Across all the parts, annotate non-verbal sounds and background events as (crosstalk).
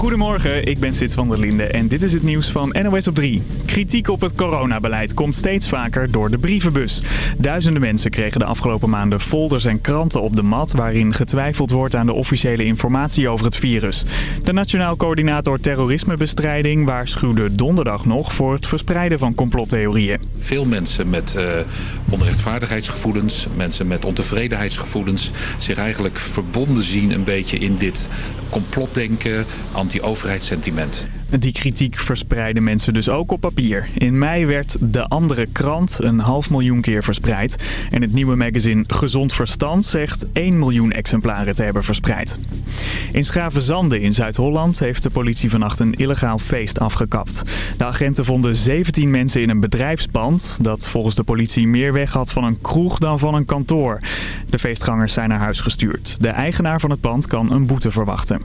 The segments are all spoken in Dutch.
Goedemorgen, ik ben Sid van der Linde en dit is het nieuws van NOS op 3. Kritiek op het coronabeleid komt steeds vaker door de brievenbus. Duizenden mensen kregen de afgelopen maanden folders en kranten op de mat... waarin getwijfeld wordt aan de officiële informatie over het virus. De Nationaal Coördinator Terrorismebestrijding waarschuwde donderdag nog... voor het verspreiden van complottheorieën. Veel mensen met uh, onrechtvaardigheidsgevoelens, mensen met ontevredenheidsgevoelens... zich eigenlijk verbonden zien een beetje in dit complotdenken anti-overheidssentiment. Die kritiek verspreiden mensen dus ook op papier. In mei werd De Andere Krant een half miljoen keer verspreid. En het nieuwe magazine Gezond Verstand zegt 1 miljoen exemplaren te hebben verspreid. In Schravenzande in Zuid-Holland heeft de politie vannacht een illegaal feest afgekapt. De agenten vonden 17 mensen in een bedrijfspand... dat volgens de politie meer weg had van een kroeg dan van een kantoor. De feestgangers zijn naar huis gestuurd. De eigenaar van het pand kan een boete verwachten.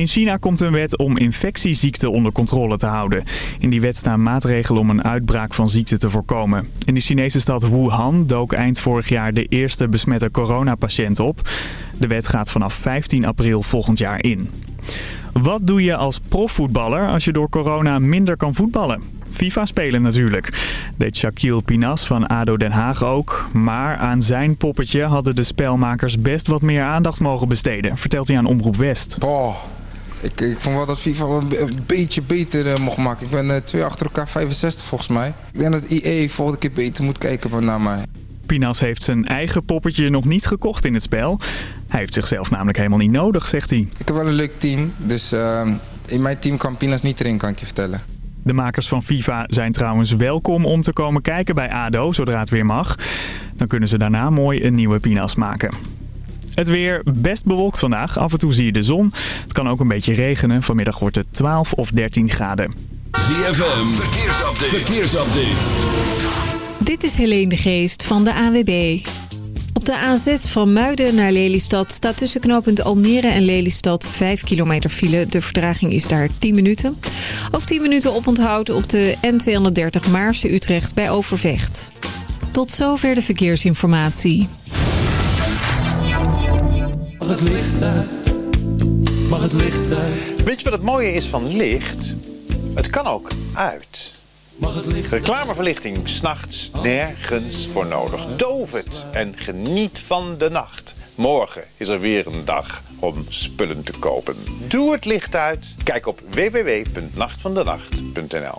In China komt een wet om infectieziekten onder controle te houden. In die wet staan maatregelen om een uitbraak van ziekte te voorkomen. In de Chinese stad Wuhan dook eind vorig jaar de eerste besmette coronapatiënt op. De wet gaat vanaf 15 april volgend jaar in. Wat doe je als profvoetballer als je door corona minder kan voetballen? FIFA spelen natuurlijk. Deed Shaquille Pinas van ADO Den Haag ook. Maar aan zijn poppetje hadden de spelmakers best wat meer aandacht mogen besteden, vertelt hij aan Omroep West. Ik, ik vond wel dat FIFA een, een beetje beter uh, mocht maken. Ik ben uh, twee achter elkaar 65 volgens mij. Ik denk dat IE volgende keer beter moet kijken naar mij. Pinas heeft zijn eigen poppetje nog niet gekocht in het spel. Hij heeft zichzelf namelijk helemaal niet nodig, zegt hij. Ik heb wel een leuk team, dus uh, in mijn team kan Pinas niet erin, kan ik je vertellen. De makers van FIFA zijn trouwens welkom om te komen kijken bij ADO, zodra het weer mag. Dan kunnen ze daarna mooi een nieuwe Pinas maken. Het weer best bewolkt vandaag. Af en toe zie je de zon. Het kan ook een beetje regenen. Vanmiddag wordt het 12 of 13 graden. ZFM, verkeersupdate. verkeersupdate. Dit is Helene de Geest van de AWB. Op de A6 van Muiden naar Lelystad staat tussen knooppunt Almere en Lelystad 5 kilometer file. De vertraging is daar 10 minuten. Ook 10 minuten oponthoud op de N230 Maarse-Utrecht bij Overvecht. Tot zover de verkeersinformatie. Het licht uit? Mag het licht uit? Weet je wat het mooie is van licht? Het kan ook uit. Mag het licht Reclameverlichting, s'nachts nergens voor nodig. Doof het en geniet van de nacht. Morgen is er weer een dag om spullen te kopen. Doe het licht uit. Kijk op www.nachtvandenacht.nl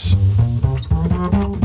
Thank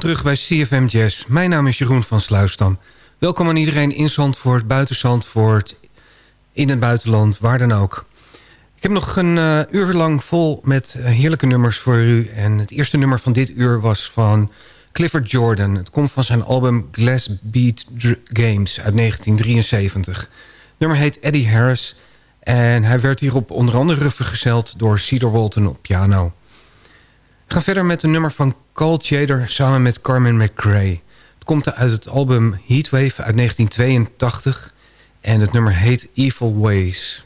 terug bij CFM Jazz. Mijn naam is Jeroen van Sluisdam. Welkom aan iedereen in Zandvoort, buiten Zandvoort, in het buitenland, waar dan ook. Ik heb nog een uh, uur lang vol met uh, heerlijke nummers voor u. En het eerste nummer van dit uur was van Clifford Jordan. Het komt van zijn album Glass Beat Games uit 1973. Het nummer heet Eddie Harris. En hij werd hierop onder andere vergezeld door Cedar Walton op piano. Gaan verder met een nummer van Carl Chader samen met Carmen McRae. Het komt uit het album Heatwave uit 1982 en het nummer heet Evil Ways.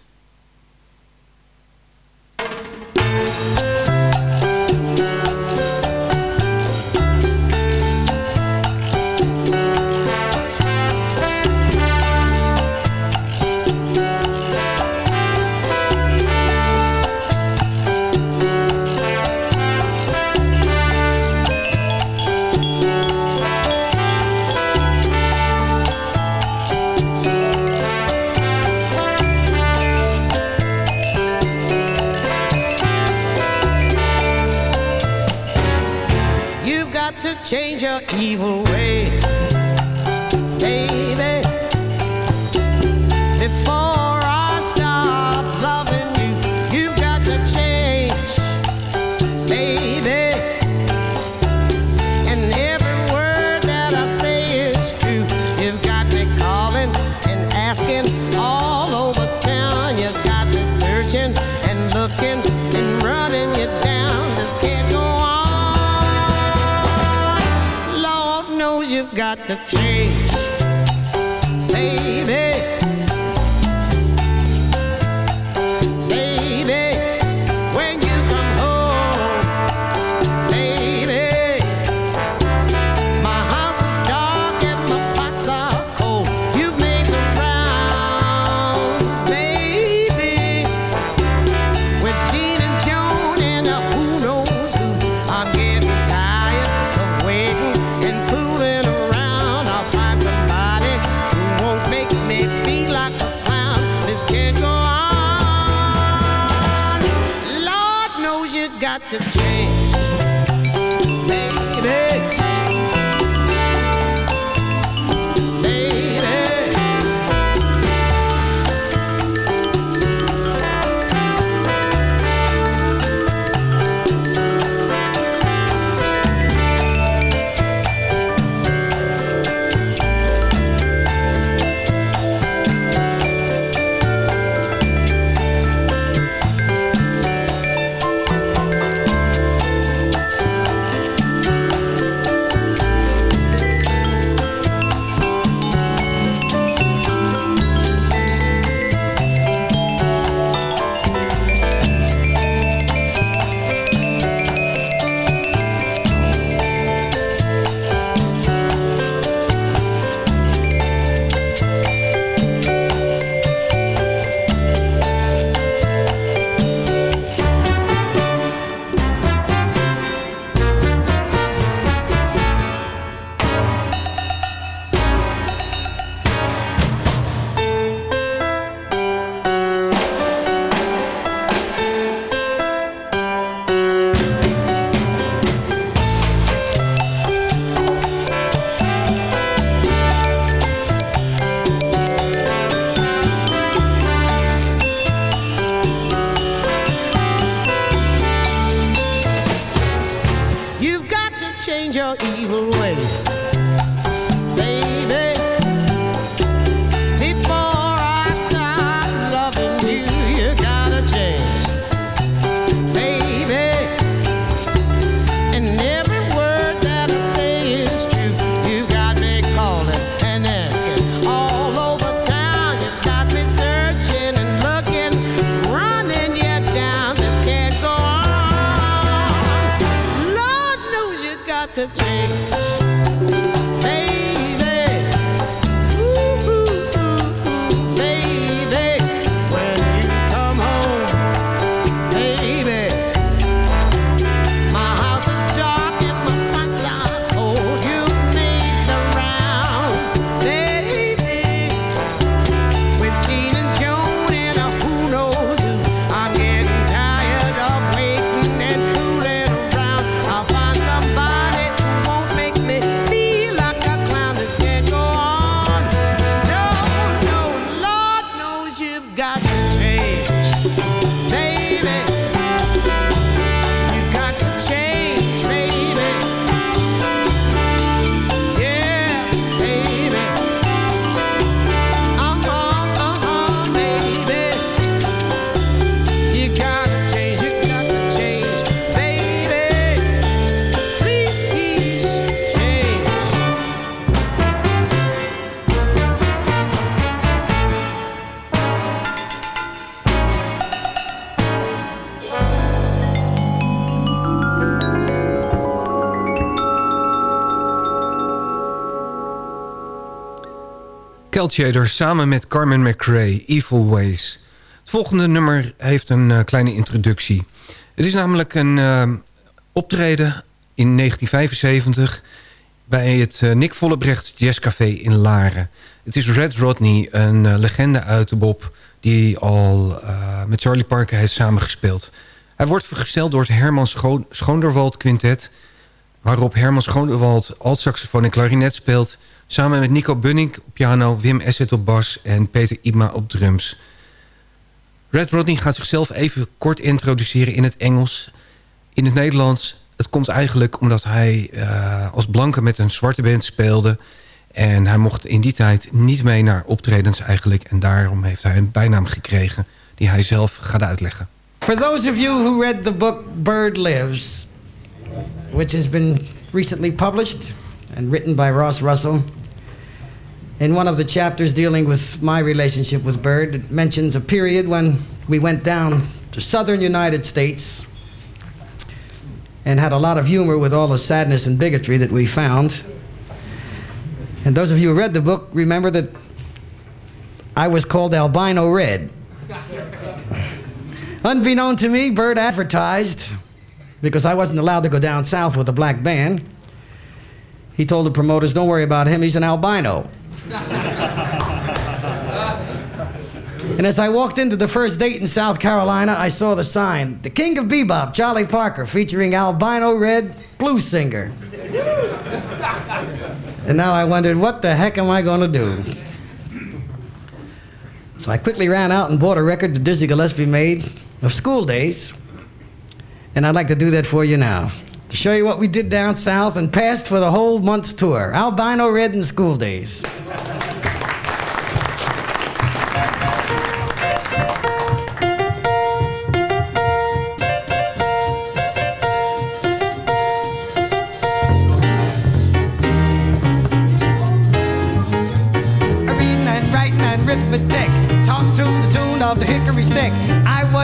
change. Samen met Carmen McRae, Evil Ways. Het volgende nummer heeft een eh, kleine introductie. Het is namelijk een eh, optreden in 1975 bij het eh, Nick Vollebrechts Jazzcafé in Laren. Het is Red Rodney, een legende uit de Bob... die al met Charlie Parker heeft samengespeeld. Hij wordt vergesteld door het Herman Scho Schoonderwald Quintet... waarop Herman Schoonderwald alt-saxofoon en klarinet speelt... samen met Nico Bunning op piano, Wim Esset op bas... en Peter Ibma op drums. Red Rodney gaat zichzelf even kort introduceren in het Engels. In het Nederlands, het komt eigenlijk omdat hij eh, als blanke met een zwarte band speelde... En hij mocht in die tijd niet mee naar optredens eigenlijk. En daarom heeft hij een bijnaam gekregen die hij zelf gaat uitleggen. For those of you who read the book Bird Lives, which has been recently published and written by Ross Russell, in one of the chapters dealing with my relationship with Bird, it mentions a period when we went down to southern United States and had a lot of humor with all the sadness and bigotry that we found. And those of you who read the book remember that I was called Albino Red. (laughs) Unbeknown to me, Bird advertised, because I wasn't allowed to go down south with a black band. He told the promoters, don't worry about him, he's an albino. (laughs) and as I walked into the first date in South Carolina, I saw the sign The King of Bebop, Charlie Parker, featuring albino red blues singer. (laughs) and now I wondered, what the heck am I going to do? So I quickly ran out and bought a record that Dizzy Gillespie made of school days. And I'd like to do that for you now. To show you what we did down south and passed for the whole month's tour. Albino Red and School Days. reading and writing and arithmetic. Talk to the tune of the hickory stick.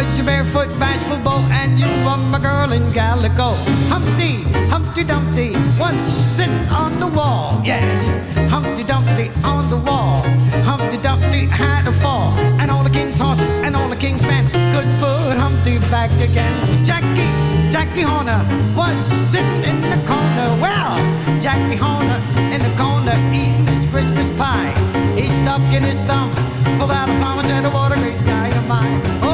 Was your barefoot bashful and you were my girl in calico. Humpty, Humpty Dumpty was sitting on the wall. Yes, Humpty Dumpty on the wall. Humpty Dumpty had a fall, and all the king's horses and all the king's men could put Humpty back again. Jackie, Jackie Horner was sitting in the corner. Well, Jackie Horner in the corner eating his Christmas pie. He stuck in his thumb, pulled out a plum and said, "What a great guy am I!"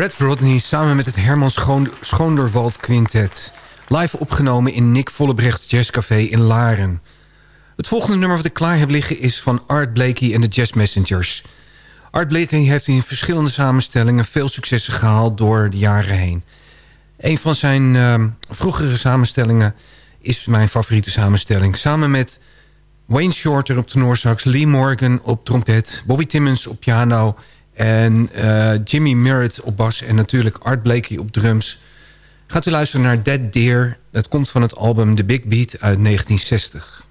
Brad Rodney samen met het Herman Schoon Schoonderwald Quintet. Live opgenomen in Nick Vollebrechts Jazzcafé in Laren. Het volgende nummer wat ik klaar heb liggen is van Art Blakey en de Jazz Messengers. Art Blakey heeft in verschillende samenstellingen veel successen gehaald door de jaren heen. Een van zijn ehm, vroegere samenstellingen is mijn favoriete samenstelling. Samen met Wayne Shorter op tenorsax, Lee Morgan op trompet... Bobby Timmons op piano en eh, Jimmy Merritt op bas... en natuurlijk Art Blakey op drums. Gaat u luisteren naar Dead Deer. Dat komt van het album The Big Beat uit 1960.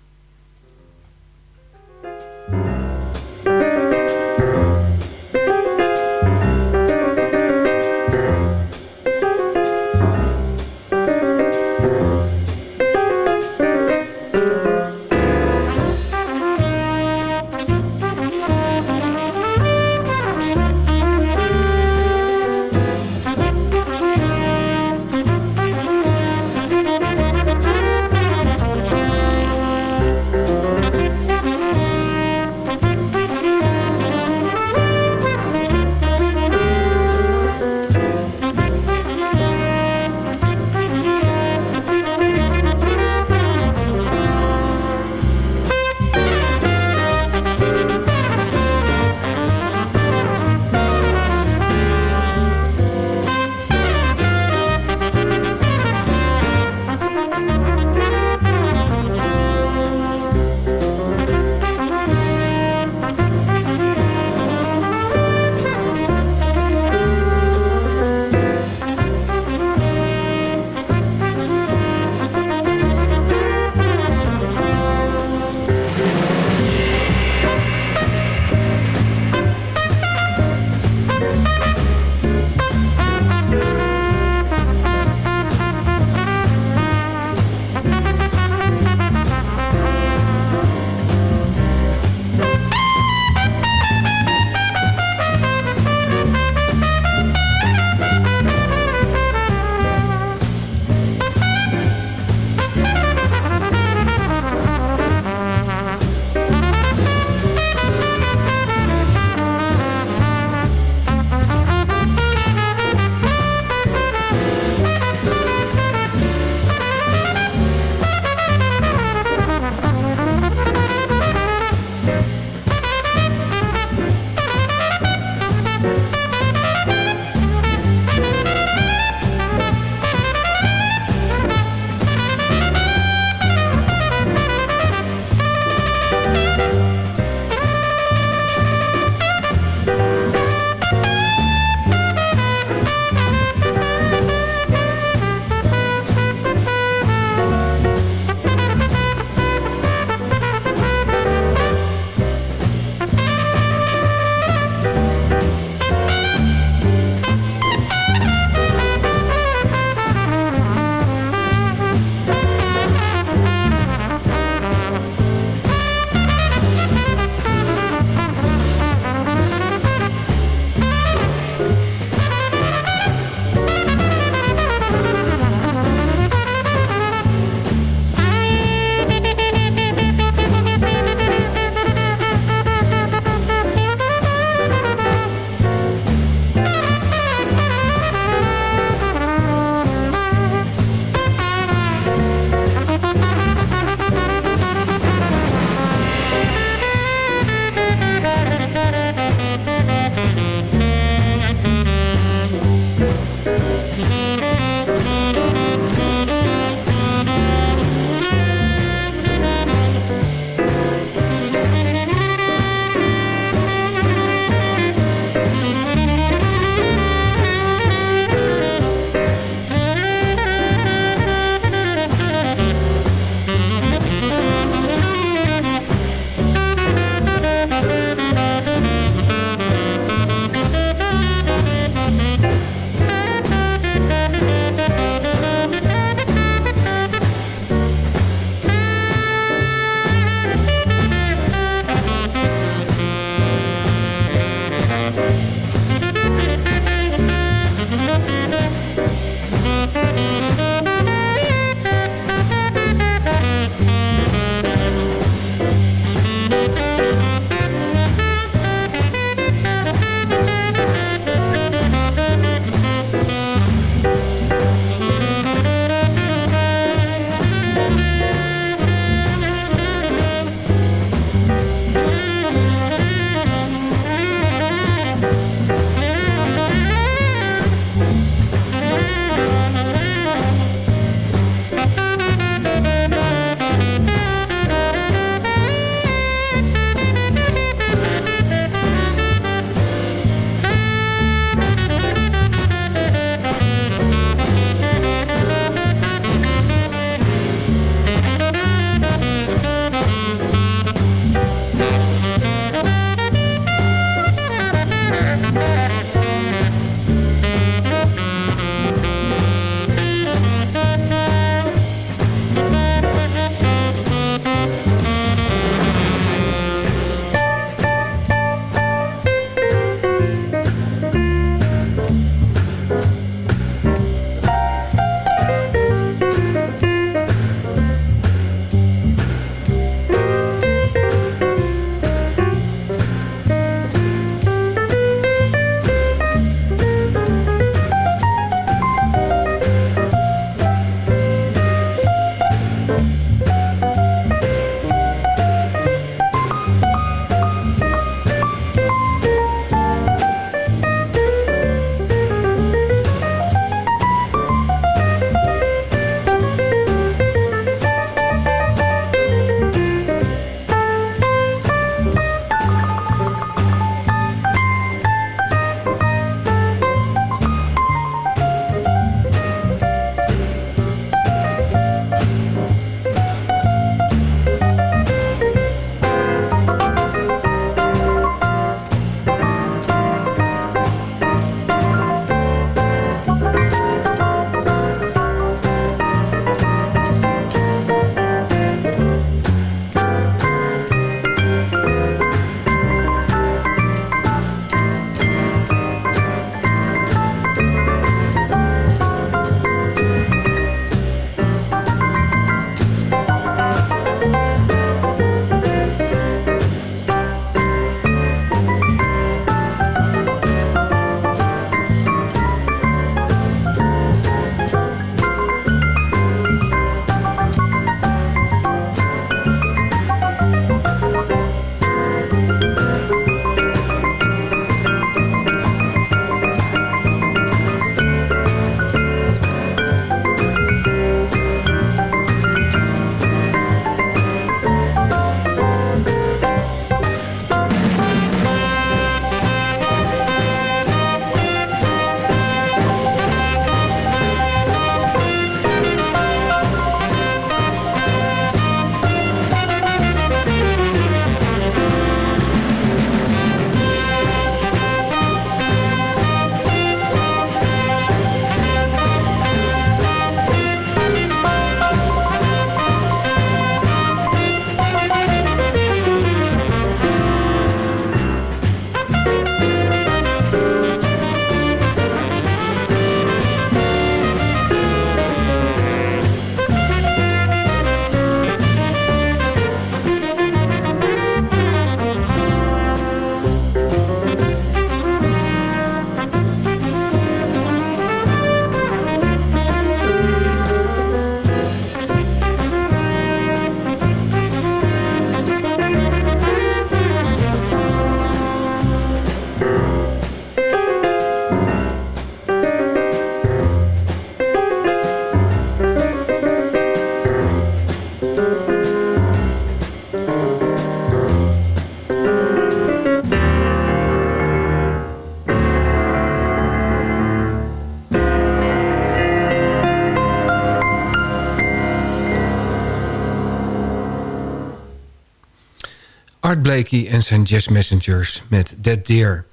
Blakey en zijn Jazz Messengers met Dead Deer.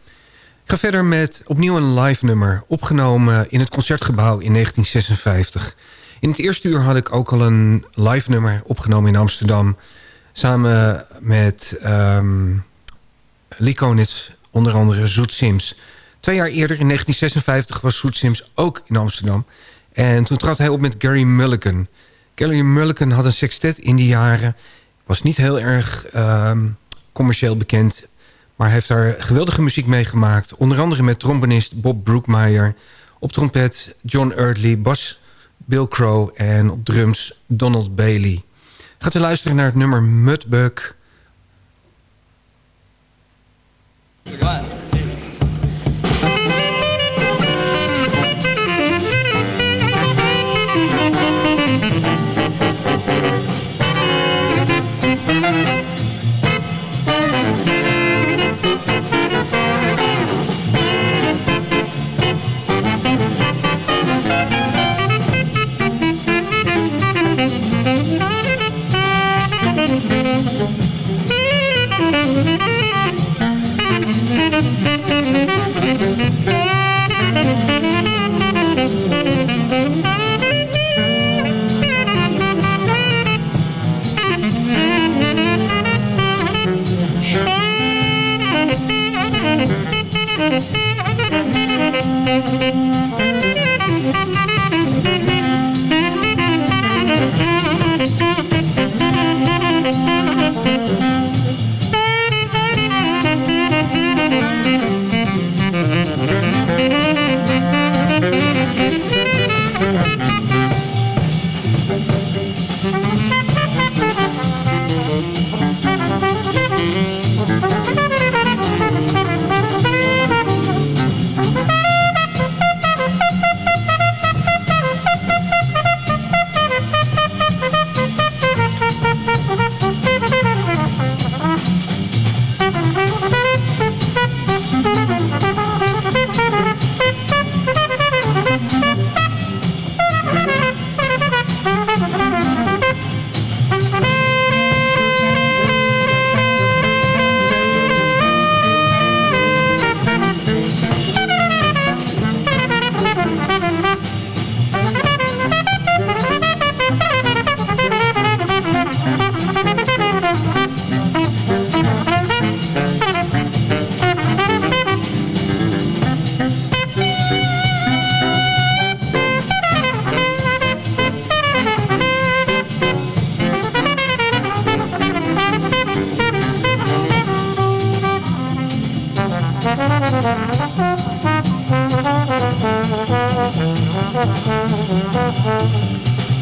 Ik ga verder met opnieuw een live nummer, opgenomen in het Concertgebouw in 1956. In het eerste uur had ik ook al een live nummer opgenomen in Amsterdam... samen met um, Lee Konitz, onder andere Zoet Sims. Twee jaar eerder, in 1956, was Zoet Sims ook in Amsterdam. En toen trad hij op met Gary Mulligan. Gary Mulligan had een sextet in die jaren... was niet heel erg um, commercieel bekend... maar heeft daar geweldige muziek mee gemaakt. Onder andere met trombonist Bob Brookmeyer... op trompet John Eardley, bas Bill Crow... en op drums Donald Bailey. Gaat u luisteren naar het nummer Mudbug...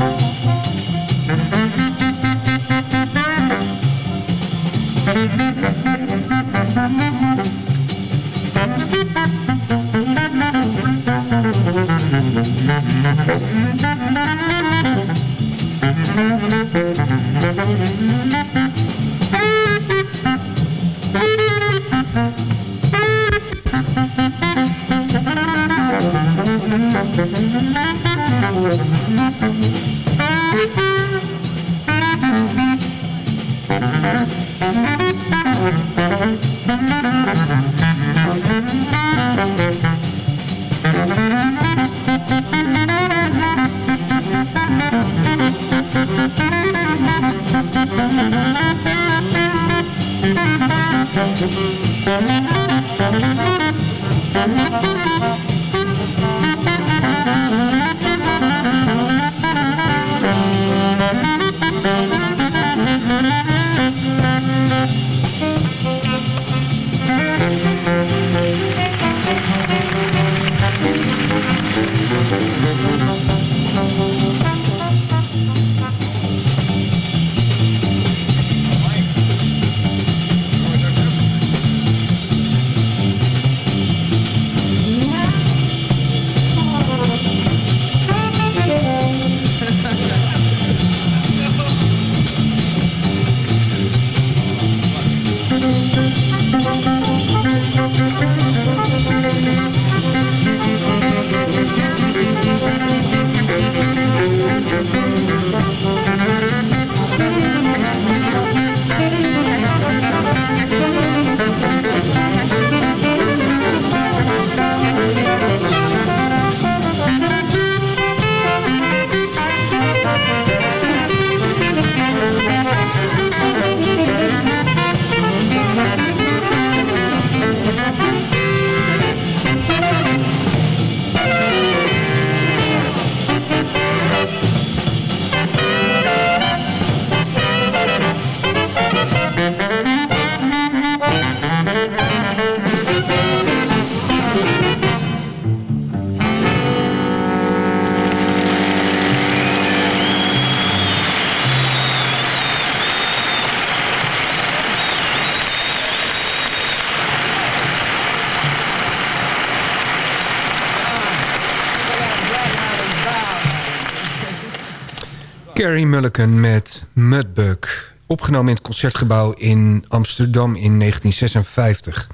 Thank Thank Mm-hmm. (laughs) Carrie Mulligan met Mudbug. Opgenomen in het Concertgebouw in Amsterdam in 1956.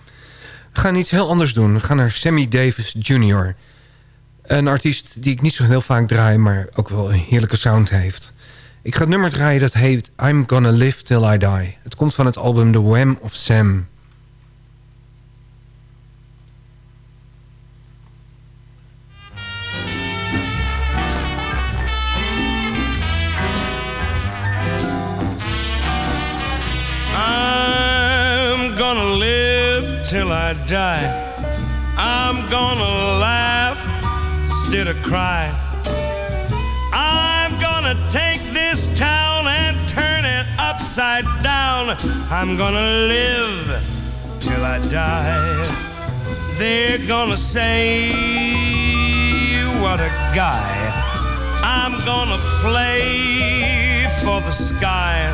We gaan iets heel anders doen. We gaan naar Sammy Davis Jr. Een artiest die ik niet zo heel vaak draai... maar ook wel een heerlijke sound heeft. Ik ga het nummer draaien dat heet I'm Gonna Live Till I Die. Het komt van het album The Wham of Sam... I die. I'm gonna laugh instead of cry. I'm gonna take this town and turn it upside down. I'm gonna live till I die. They're gonna say, What a guy. I'm gonna play for the sky.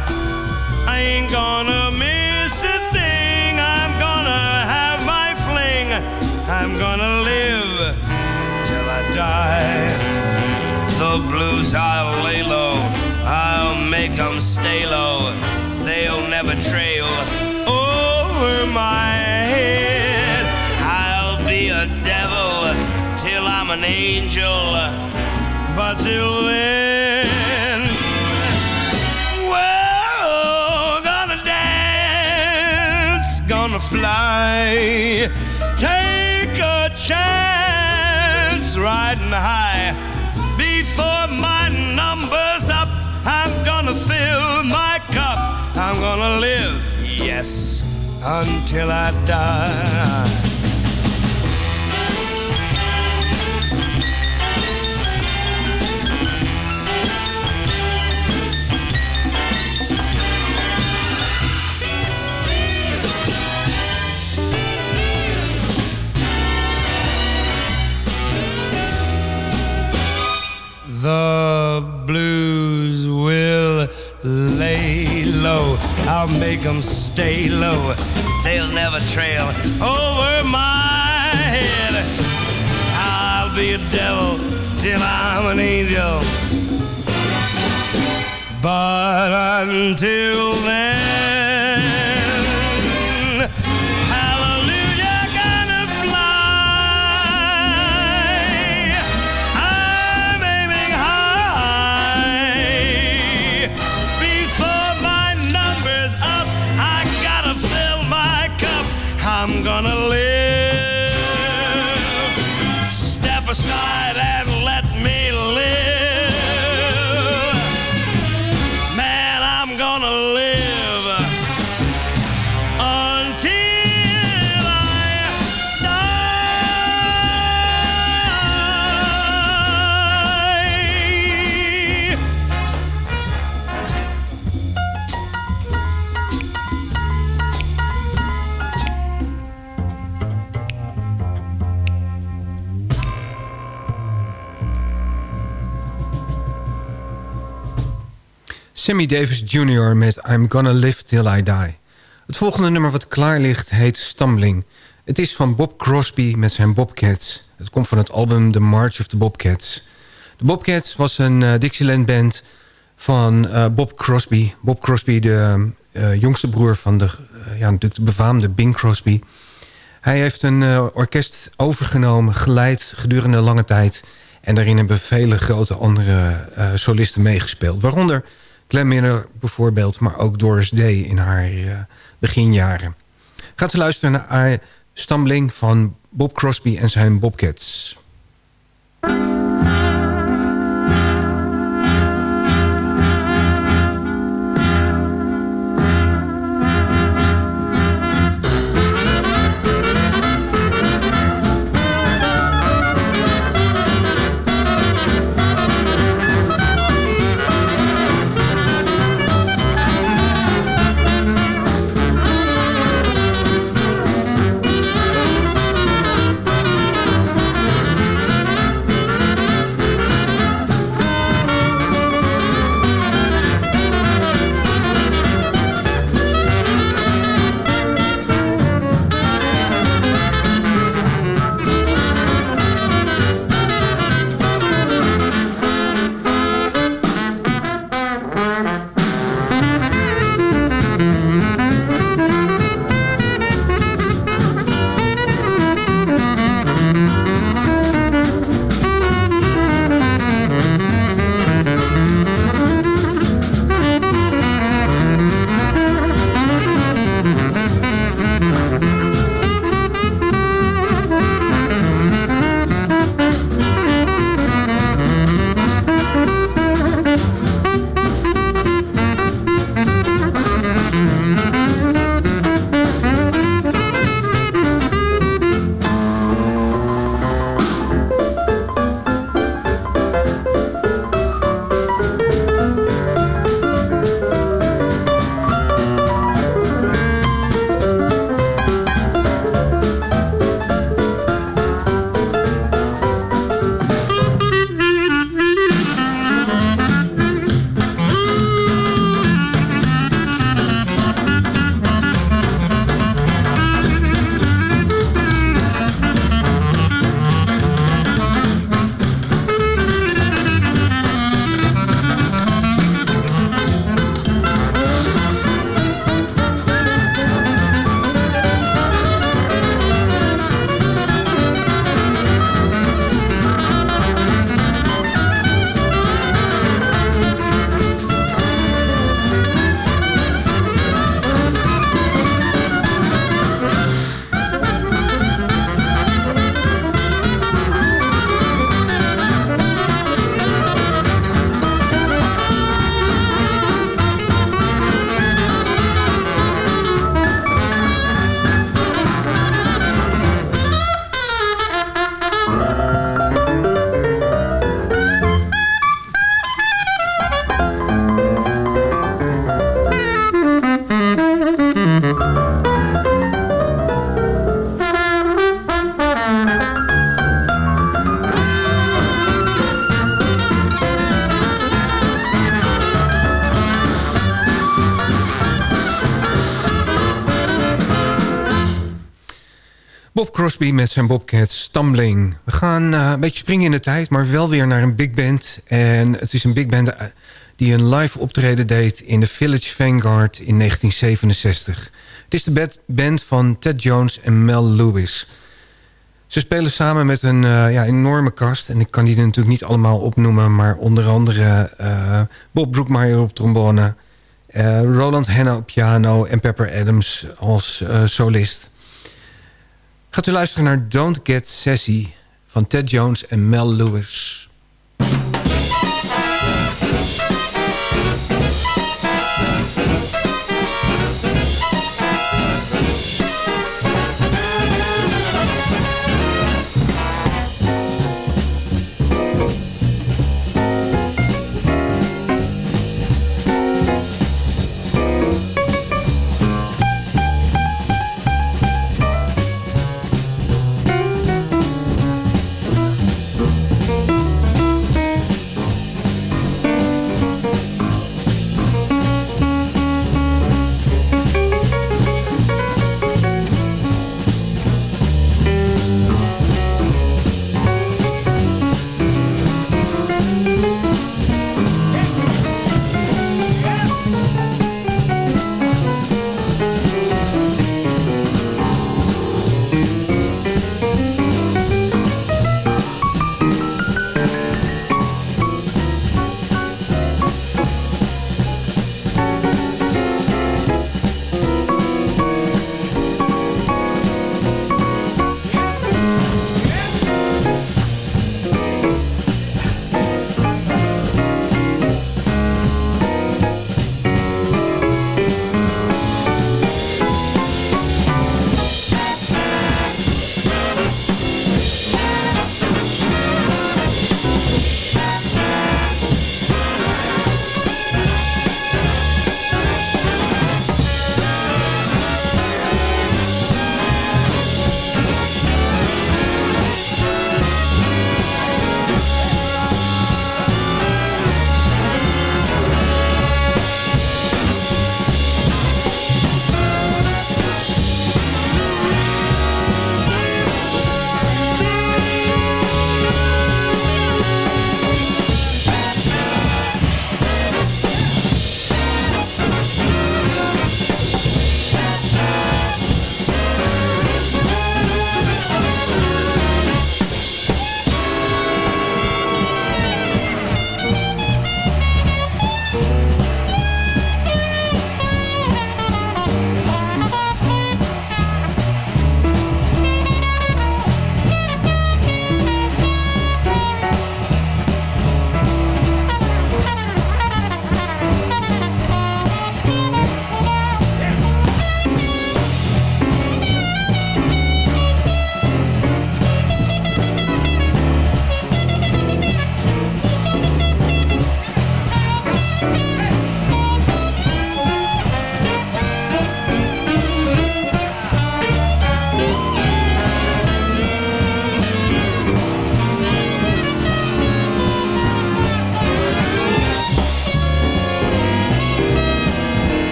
I ain't gonna miss I'm gonna live till I die. The blues I'll lay low, I'll make them stay low. They'll never trail over my head. I'll be a devil till I'm an angel, but till then, well, gonna dance, gonna fly chance riding high before my number's up. I'm gonna fill my cup. I'm gonna live, yes, until I die. Them stay low. They'll never trail over my head. I'll be a devil till I'm an angel. But until then, Sammy Davis Jr. met I'm Gonna Live Till I Die. Het volgende nummer wat klaar ligt heet Stumbling. Het is van Bob Crosby met zijn Bobcats. Het komt van het album The March of the Bobcats. De Bobcats was een eh, Dixieland band van eh, Bob Crosby. Bob Crosby, de eh, jongste broer van de, ja, natuurlijk de befaamde Bing Crosby. Hij heeft een orkest overgenomen, geleid gedurende lange tijd. En daarin hebben vele grote andere solisten meegespeeld. Waaronder Glenn bijvoorbeeld, maar ook Doris Day in haar eh, beginjaren. Gaat u luisteren naar Stumbling van Bob Crosby en zijn Bobcats. Crosby met zijn Bobcats Stumbling. We gaan eh, een beetje springen in de tijd, maar wel weer naar een big band. En het is een big band eh, die een live optreden deed in de Village Vanguard in 1967. Het is de band van Ted Jones en Mel Lewis. Ze spelen samen met een eh, ja, enorme kast. En ik kan die natuurlijk niet allemaal opnoemen. Maar onder andere Bob Broekmeyer op trombone. Roland Hanna op piano. En Pepper Adams als solist. Gaat u luisteren naar Don't Get Sassy van Ted Jones en Mel Lewis.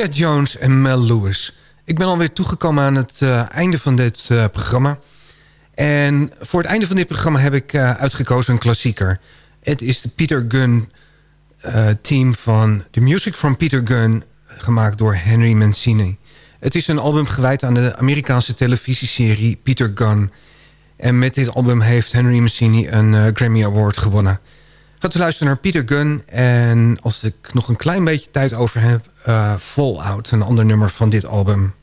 Ted Jones en Mel Lewis. Ik ben alweer toegekomen aan het eh, einde van dit eh, programma. En voor het einde van dit programma heb ik eh, uitgekozen een klassieker. Het is de Peter Gunn team van The Music from Peter Gunn... gemaakt door Henry Mancini. Het is een album gewijd aan de Amerikaanse televisieserie Peter Gunn. En met dit album heeft Henry Mancini een Grammy Award gewonnen. Gaat we luisteren naar Peter Gunn. En als ik nog een klein beetje tijd over heb... eh, Fallout, een ander nummer van dit album.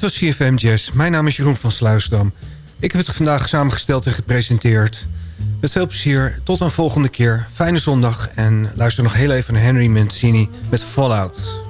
Dit was CFM Jazz. Mijn naam is Jeroen van Sluisdam. Ik heb het vandaag samengesteld en gepresenteerd. Met veel plezier. Tot een volgende keer. Fijne zondag. En luister nog heel even naar Henry Mancini met Fallout.